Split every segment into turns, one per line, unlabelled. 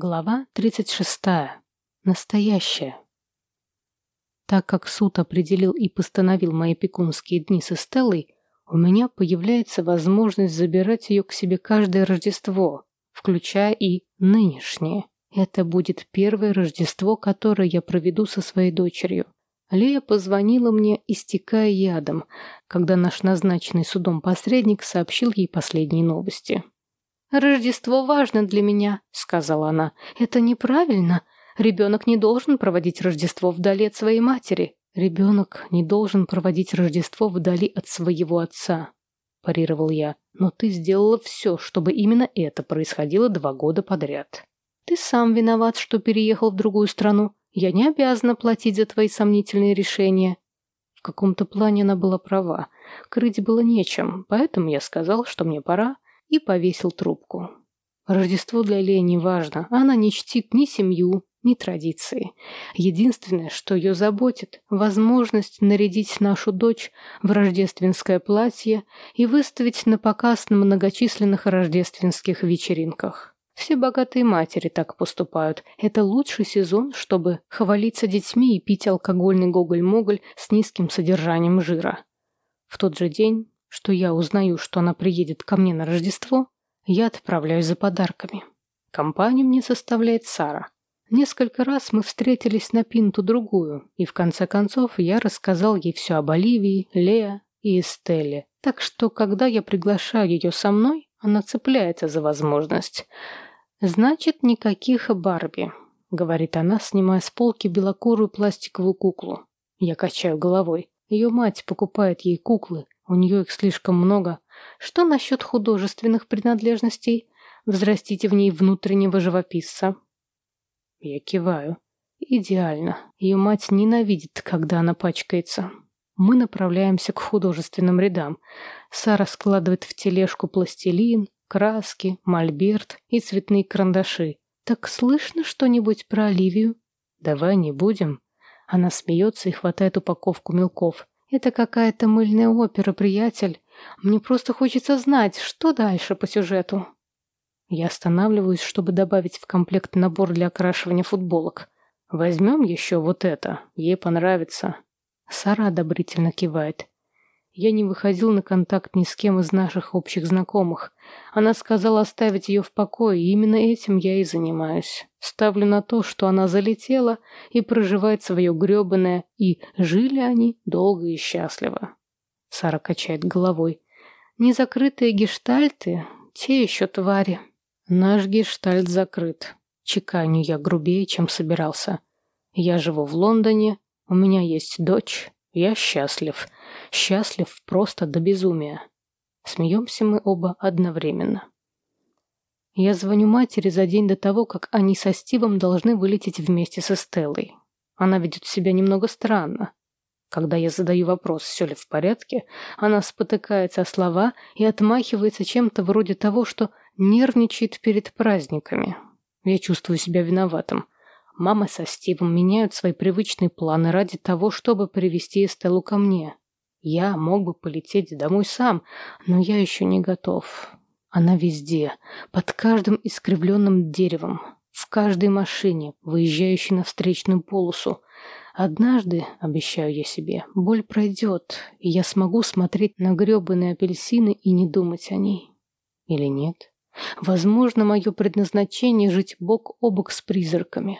Глава 36. Настоящая. Так как суд определил и постановил мои пекунские дни с Эстеллой, у меня появляется возможность забирать ее к себе каждое Рождество, включая и нынешнее. Это будет первое Рождество, которое я проведу со своей дочерью. Лея позвонила мне, истекая ядом, когда наш назначенный судом посредник сообщил ей последние новости.
«Рождество важно для меня», — сказала она. «Это неправильно. Ребенок не должен проводить Рождество вдали от своей матери.
Ребенок не должен проводить Рождество вдали от своего отца», — парировал я. «Но ты сделала все, чтобы именно это происходило два года подряд».
«Ты сам виноват, что переехал в другую страну. Я не обязана платить за твои сомнительные решения».
В каком-то плане она была права. Крыть было нечем, поэтому я сказал, что мне пора, — и повесил трубку. Рождество для Леи важно. Она не чтит ни семью, ни традиции. Единственное, что ее заботит – возможность нарядить нашу дочь в рождественское платье и выставить на показ на многочисленных рождественских вечеринках. Все богатые матери так поступают. Это лучший сезон, чтобы хвалиться детьми и пить алкогольный гоголь-моголь с низким содержанием жира. В тот же день что я узнаю, что она приедет ко мне на Рождество, я отправляюсь за подарками. Компанию мне составляет Сара. Несколько раз мы встретились на пинту-другую, и в конце концов я рассказал ей все об Оливии, Леа и Эстелле. Так что, когда я приглашаю ее со мной, она цепляется за возможность. «Значит, никаких Барби», — говорит она, снимая с полки белокурую пластиковую куклу. Я качаю головой. Ее мать покупает ей куклы, у нее их слишком много. Что насчет художественных принадлежностей? Взрастите в ней внутреннего живописца. Я киваю. Идеально. Ее мать ненавидит, когда она пачкается. Мы направляемся к художественным рядам. Сара складывает в тележку пластилин, краски, мольберт и цветные карандаши. «Так слышно что-нибудь про Оливию?» «Давай не будем». Она смеется и хватает упаковку мелков. Это какая-то мыльная опера, приятель. Мне просто хочется знать, что дальше по сюжету. Я останавливаюсь, чтобы добавить в комплект набор для окрашивания футболок. Возьмем еще вот это. Ей понравится. Сара одобрительно кивает. Я не выходил на контакт ни с кем из наших общих знакомых. Она сказала оставить ее в покое, и именно этим я и занимаюсь. Ставлю на то, что она залетела и проживает свое гребаное, и жили они долго и счастливо. Сара качает головой. Незакрытые гештальты — те еще твари. Наш гештальт закрыт. Чеканю я грубее, чем собирался. Я живу в Лондоне, у меня есть дочь, я счастлив. Счастлив просто до безумия. Смеемся мы оба одновременно. Я звоню матери за день до того, как они со Стивом должны вылететь вместе со Стеллой. Она ведет себя немного странно. Когда я задаю вопрос, все ли в порядке, она спотыкается о слова и отмахивается чем-то вроде того, что нервничает перед праздниками. Я чувствую себя виноватым. Мама со Стивом меняют свои привычные планы ради того, чтобы привести Эстеллу ко мне. Я мог бы полететь домой сам, но я еще не готов. Она везде, под каждым искривленным деревом, в каждой машине, выезжающей на встречную полосу. Однажды, обещаю я себе, боль пройдет, и я смогу смотреть на гребаные апельсины и не думать о ней. Или нет? Возможно, мое предназначение — жить бок о бок с призраками.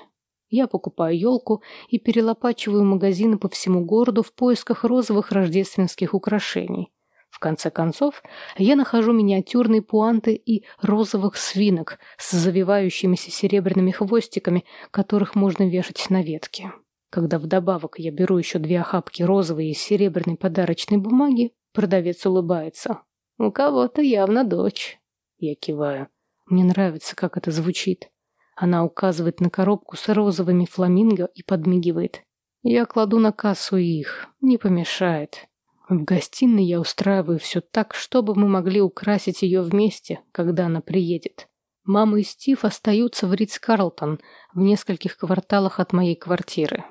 Я покупаю елку и перелопачиваю магазины по всему городу в поисках розовых рождественских украшений. В конце концов, я нахожу миниатюрные пуанты и розовых свинок с завивающимися серебряными хвостиками, которых можно вешать на ветке. Когда вдобавок я беру еще две охапки розовой и серебряной подарочной бумаги, продавец улыбается. «У кого-то явно дочь». Я киваю. Мне нравится, как это звучит. Она указывает на коробку с розовыми фламинго и подмигивает. Я кладу на кассу их. Не помешает. В гостиной я устраиваю все так, чтобы мы могли украсить ее вместе, когда она приедет. Мама и Стив остаются в Ридс-Карлтон, в нескольких кварталах от моей квартиры.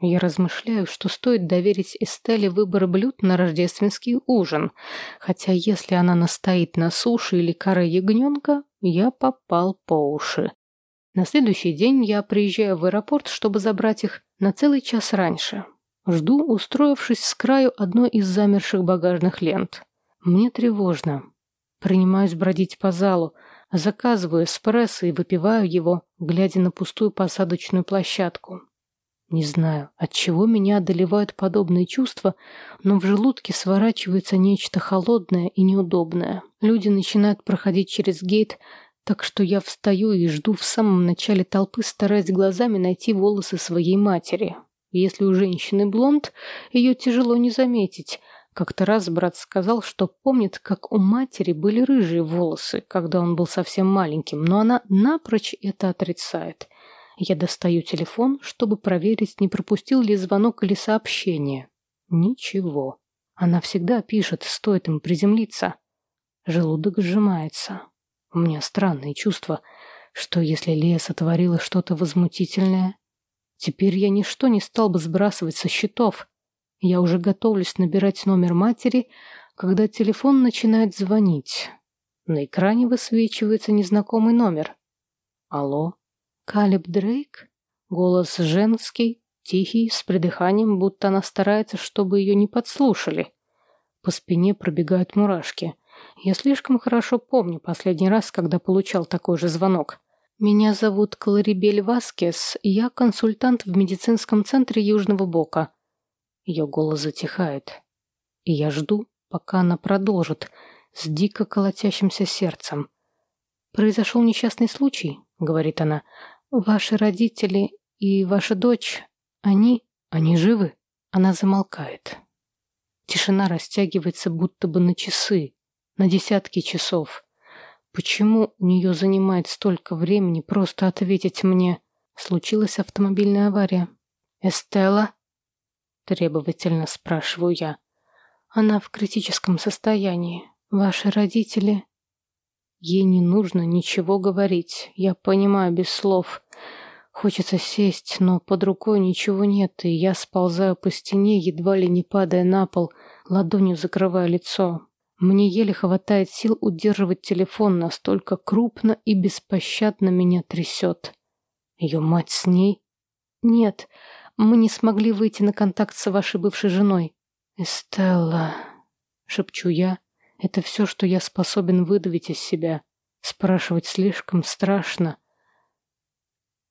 Я размышляю, что стоит доверить Эстелле выбор блюд на рождественский ужин, хотя если она настоит на суше или каре ягненка, я попал по уши. На следующий день я приезжаю в аэропорт, чтобы забрать их на целый час раньше. Жду, устроившись с краю одной из замерших багажных лент. Мне тревожно. Принимаюсь бродить по залу, заказываю эспрессо и выпиваю его, глядя на пустую посадочную площадку. Не знаю, от чего меня одолевают подобные чувства, но в желудке сворачивается нечто холодное и неудобное. Люди начинают проходить через гейт, так что я встаю и жду в самом начале толпы, стараясь глазами найти волосы своей матери. Если у женщины блонд, ее тяжело не заметить. Как-то раз брат сказал, что помнит, как у матери были рыжие волосы, когда он был совсем маленьким, но она напрочь это отрицает. Я достаю телефон, чтобы проверить, не пропустил ли звонок или сообщение. Ничего. Она всегда пишет, стоит им приземлиться. Желудок сжимается. У меня странное чувство, что если Лея сотворила что-то возмутительное, теперь я ничто не стал бы сбрасывать со счетов. Я уже готовлюсь набирать номер матери, когда телефон начинает звонить. На экране высвечивается незнакомый номер. Алло? Калиб Дрейк? Голос женский, тихий, с придыханием, будто она старается, чтобы ее не подслушали. По спине пробегают мурашки. Я слишком хорошо помню последний раз, когда получал такой же звонок. Меня зовут Кларибель Васкес, я консультант в медицинском центре Южного Бока. Ее голос затихает. И я жду, пока она продолжит, с дико колотящимся сердцем. «Произошел несчастный случай», — говорит она. Ваши родители и ваша дочь, они... они живы?» Она замолкает. Тишина растягивается будто бы на часы, на десятки часов. Почему у нее занимает столько времени просто ответить мне? Случилась автомобильная авария. «Эстелла?» Требовательно спрашиваю я. Она в критическом состоянии. Ваши родители... Ей не нужно ничего говорить. Я понимаю без слов. Хочется сесть, но под рукой ничего нет, и я сползаю по стене, едва ли не падая на пол, ладонью закрывая лицо. Мне еле хватает сил удерживать телефон, настолько крупно и беспощадно меня трясет. Ее мать с ней? Нет, мы не смогли выйти на контакт с вашей бывшей женой. Эстелла, шепчу я, это все, что я способен выдавить из себя. Спрашивать слишком страшно.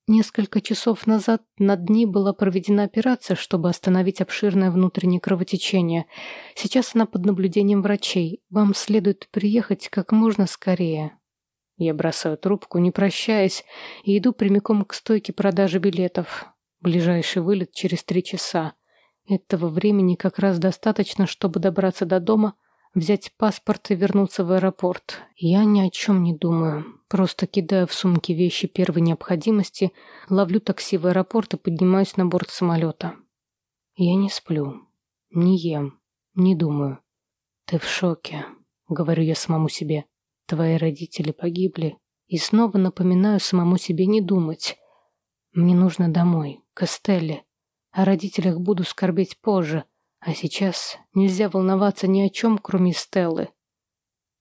Несколько часов назад над ней была проведена операция, чтобы остановить обширное внутреннее кровотечение. Сейчас она под наблюдением врачей. Вам следует приехать как можно скорее. Я бросаю трубку, не прощаясь, и иду прямиком к стойке продажи билетов. Ближайший вылет через три часа. Этого времени как раз достаточно, чтобы добраться до дома, взять паспорт и вернуться в аэропорт. Я ни о чем не думаю. Просто кидаю в сумки вещи первой необходимости, ловлю такси в аэропорт и поднимаюсь на борт самолета. Я не сплю, не ем, не думаю. Ты в шоке, говорю я самому себе. Твои родители погибли. И снова напоминаю самому себе не думать. Мне нужно домой, к Эстелле. О родителях буду скорбеть позже, а сейчас нельзя волноваться ни о чем, кроме Стеллы.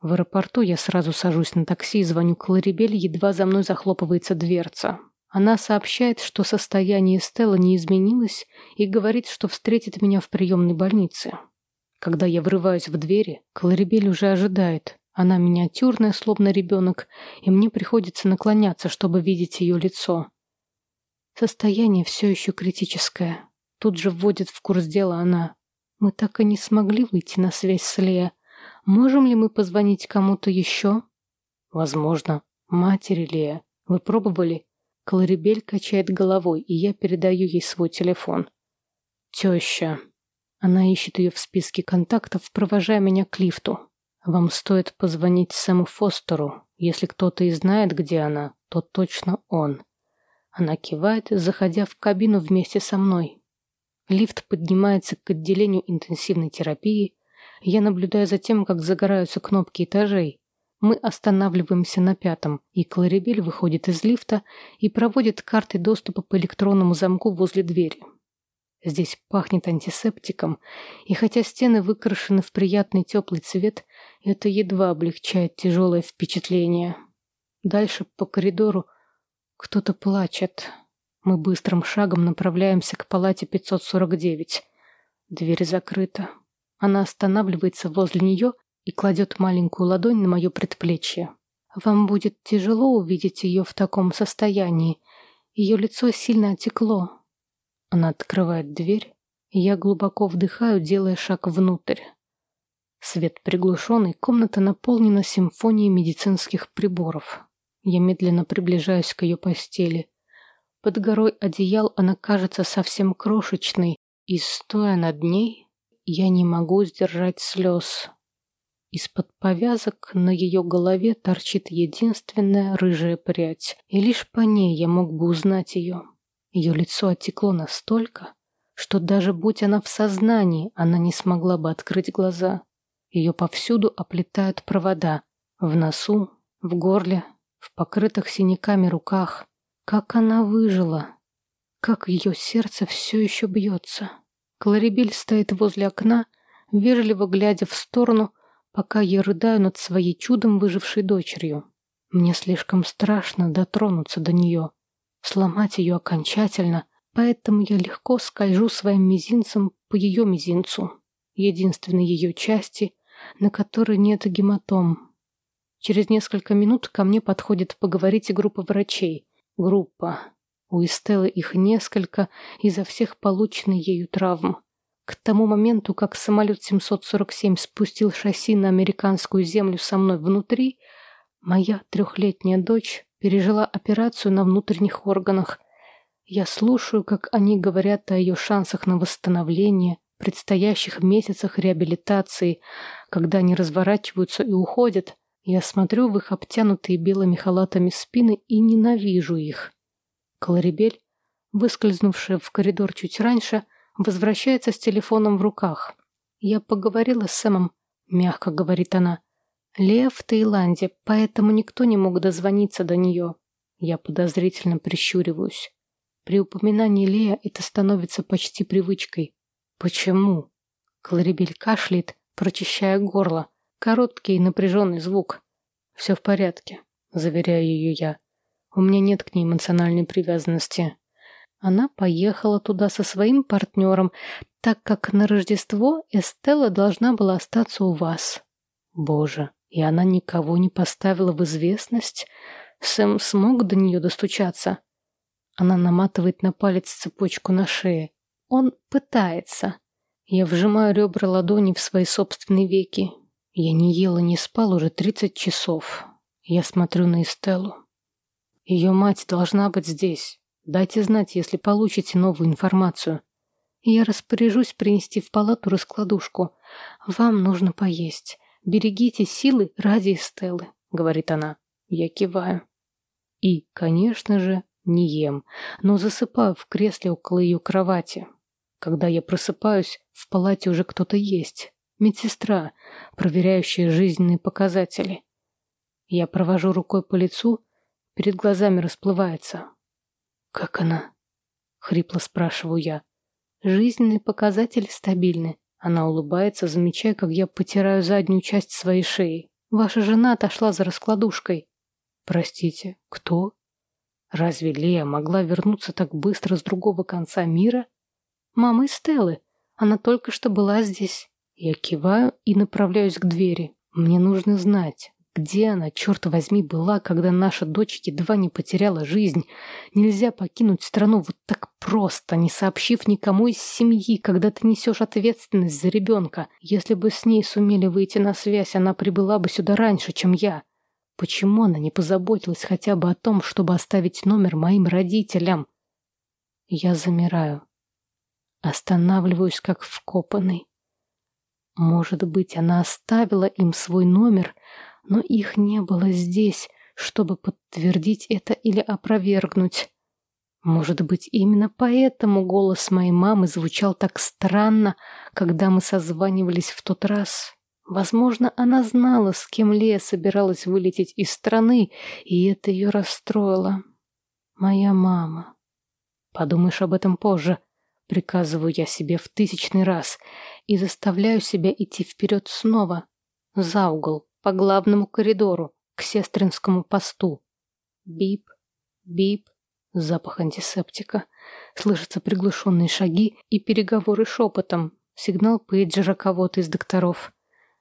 В аэропорту я сразу сажусь на такси и звоню Кларибель, едва за мной захлопывается дверца. Она сообщает, что состояние Стеллы не изменилось и говорит, что встретит меня в приемной больнице. Когда я врываюсь в двери, Кларибель уже ожидает. Она миниатюрная, словно ребенок, и мне приходится наклоняться, чтобы видеть ее лицо. Состояние все еще критическое. Тут же вводит в курс дела она. Мы так и не смогли выйти на связь с Лея. Можем ли мы позвонить кому-то еще? Возможно. Матери Лея. Вы пробовали? Кларибель качает головой, и я передаю ей свой телефон. Теща. Она ищет ее в списке контактов, провожая меня к лифту. Вам стоит позвонить Сэму Фостеру. Если кто-то и знает, где она, то точно он. Она кивает, заходя в кабину вместе со мной. Лифт поднимается к отделению интенсивной терапии. Я наблюдаю за тем, как загораются кнопки этажей. Мы останавливаемся на пятом, и Кларибель выходит из лифта и проводит карты доступа по электронному замку возле двери. Здесь пахнет антисептиком, и хотя стены выкрашены в приятный теплый цвет, это едва облегчает тяжелое впечатление. Дальше по коридору Кто-то плачет. Мы быстрым шагом направляемся к палате 549. Дверь закрыта. Она останавливается возле нее и кладет маленькую ладонь на мое предплечье. Вам будет тяжело увидеть ее в таком состоянии. Ее лицо сильно отекло. Она открывает дверь, и я глубоко вдыхаю, делая шаг внутрь. Свет приглушенный, комната наполнена симфонией медицинских приборов. Я медленно приближаюсь к ее постели. Под горой одеял она кажется совсем крошечной, и, стоя над ней, я не могу сдержать слез. Из-под повязок на ее голове торчит единственная рыжая прядь, и лишь по ней я мог бы узнать ее. Ее лицо оттекло настолько, что даже будь она в сознании, она не смогла бы открыть глаза. Ее повсюду оплетают провода. В носу, в горле, в покрытых синяками руках. Как она выжила? Как ее сердце все еще бьется? Кларибель стоит возле окна, вежливо глядя в сторону, пока я рыдаю над своей чудом выжившей дочерью. Мне слишком страшно дотронуться до нее, сломать ее окончательно, поэтому я легко скольжу своим мизинцем по ее мизинцу, единственной ее части, на которой нет гематом. Через несколько минут ко мне подходит поговорить группа врачей. Группа. У Эстеллы их несколько из-за всех полученных ею травм. К тому моменту, как самолет 747 спустил шасси на американскую землю со мной внутри, моя трехлетняя дочь пережила операцию на внутренних органах. Я слушаю, как они говорят о ее шансах на восстановление, предстоящих месяцах реабилитации, когда они разворачиваются и уходят. Я смотрю в их обтянутые белыми халатами спины и ненавижу их. Кларибель, выскользнувшая в коридор чуть раньше, Возвращается с телефоном в руках. «Я поговорила с Сэмом», — мягко говорит она. «Лея в Таиланде, поэтому никто не мог дозвониться до нее». Я подозрительно прищуриваюсь. При упоминании Лея это становится почти привычкой. «Почему?» Кларибель кашляет, прочищая горло. Короткий и напряженный звук. «Все в порядке», — заверяю ее я. «У меня нет к ней эмоциональной привязанности. Она поехала туда со своим партнером, так как на Рождество Эстелла должна была остаться у вас. Боже, и она никого не поставила в известность? Сэм смог до нее достучаться? Она наматывает на палец цепочку на шее. Он пытается. Я вжимаю ребра ладони в свои собственные веки. Я не ела, не спал уже тридцать часов. Я смотрю на Эстеллу. Ее мать должна быть здесь. Дайте знать, если получите новую информацию. Я распоряжусь принести в палату раскладушку. Вам нужно поесть. Берегите силы ради Эстеллы, говорит она. Я киваю. И, конечно же, не ем, но засыпаю в кресле около ее кровати. Когда я просыпаюсь, в палате уже кто-то есть. Медсестра, проверяющая жизненные показатели. Я провожу рукой по лицу, перед глазами расплывается. «Как она?» — хрипло спрашиваю я. «Жизненные показатели стабильны». Она улыбается, замечая, как я потираю заднюю часть своей шеи. «Ваша жена отошла за раскладушкой». «Простите, кто?» «Разве Лея могла вернуться так быстро с другого конца мира?» «Мама Стеллы. Она только что была здесь». Я киваю и направляюсь к двери. Мне нужно знать, где она, черт возьми, была, когда наша дочь едва не потеряла жизнь? Нельзя покинуть страну вот так просто, не сообщив никому из семьи, когда ты несешь ответственность за ребенка. Если бы с ней сумели выйти на связь, она прибыла бы сюда раньше, чем я. Почему она не позаботилась хотя бы о том, чтобы оставить номер моим родителям? Я замираю. Останавливаюсь, как вкопанный. Может быть, она оставила им свой номер, но их не было здесь, чтобы подтвердить это или опровергнуть. Может быть, именно поэтому голос моей мамы звучал так странно, когда мы созванивались в тот раз. Возможно, она знала, с кем Лея собиралась вылететь из страны, и это ее расстроило. Моя мама. Подумаешь об этом позже. Приказываю я себе в тысячный раз и заставляю себя идти вперед снова, за угол, по главному коридору, к сестринскому посту. Бип, бип, Запах антисептика. Слышатся приглушенные шаги и переговоры шепотом. Сигнал пейджера кого-то из докторов.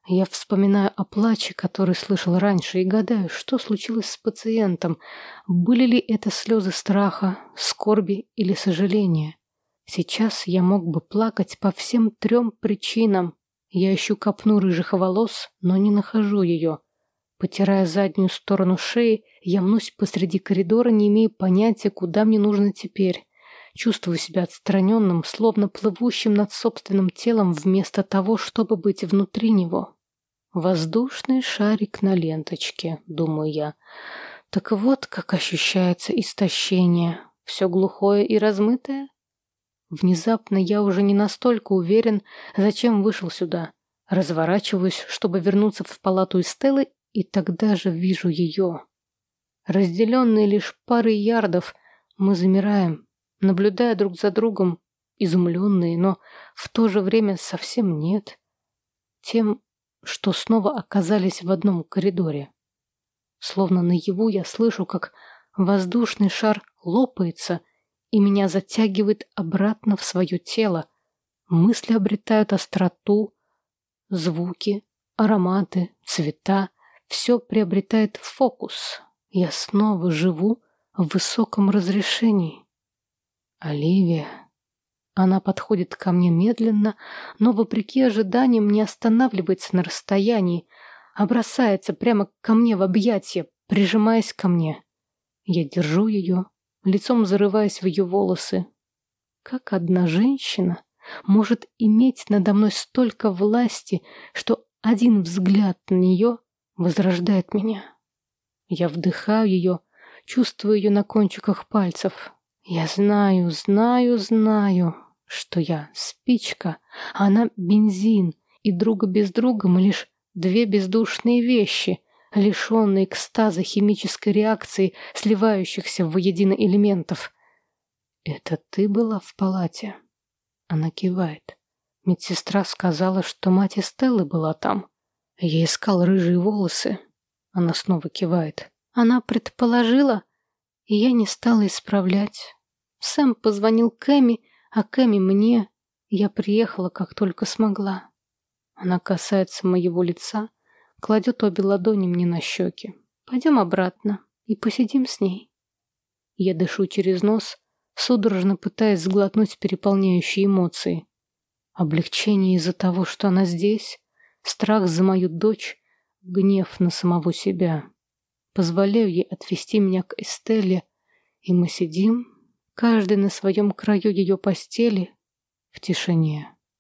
Я вспоминаю о плаче, который слышал раньше, и гадаю, что случилось с пациентом. Были ли это слезы страха, скорби или сожаления? Сейчас я мог бы плакать по всем трем причинам. Я ищу копну рыжих волос, но не нахожу ее. Потирая заднюю сторону шеи, я мнусь посреди коридора, не имея понятия, куда мне нужно теперь. Чувствую себя отстраненным, словно плывущим над собственным телом вместо того, чтобы быть внутри него. Воздушный шарик на ленточке, думаю я. Так вот, как ощущается истощение. Все глухое и размытое? Внезапно я уже не настолько уверен, зачем вышел сюда. Разворачиваюсь, чтобы вернуться в палату Эстеллы, и тогда же вижу ее. Разделенные лишь парой ярдов, мы замираем, наблюдая друг за другом, изумленные, но в то же время совсем нет. Тем, что снова оказались в одном коридоре. Словно наяву я слышу, как воздушный шар лопается, и меня затягивает обратно в свое тело. Мысли обретают остроту, звуки, ароматы, цвета. Все приобретает фокус. Я снова живу в высоком разрешении. Оливия. Она подходит ко мне медленно, но, вопреки ожиданиям, не останавливается на расстоянии, а бросается прямо ко мне в объятия, прижимаясь ко мне. Я держу ее, лицом зарываясь в ее волосы. Как одна женщина может иметь надо мной столько власти, что один взгляд на нее возрождает меня? Я вдыхаю ее, чувствую ее на кончиках пальцев. Я знаю, знаю, знаю, что я спичка, а она бензин, и друга без друга мы лишь две бездушные вещи, лишенные экстаза химической реакции, сливающихся воедино элементов. «Это ты была в палате?» Она кивает. Медсестра сказала, что мать Эстеллы была там. Я искал рыжие волосы. Она снова кивает. Она предположила, и я не стала исправлять. Сэм позвонил Кэми, а Кэми мне. Я приехала, как только смогла. Она касается моего лица, кладет обе ладони мне на щеки. Пойдем обратно и посидим с ней. Я дышу через нос, судорожно пытаясь сглотнуть переполняющие эмоции. Облегчение из-за того, что она здесь, страх за мою дочь, гнев на самого себя. Позволяю ей отвести меня к Эстелле, и мы сидим, каждый на своем краю ее постели, в тишине.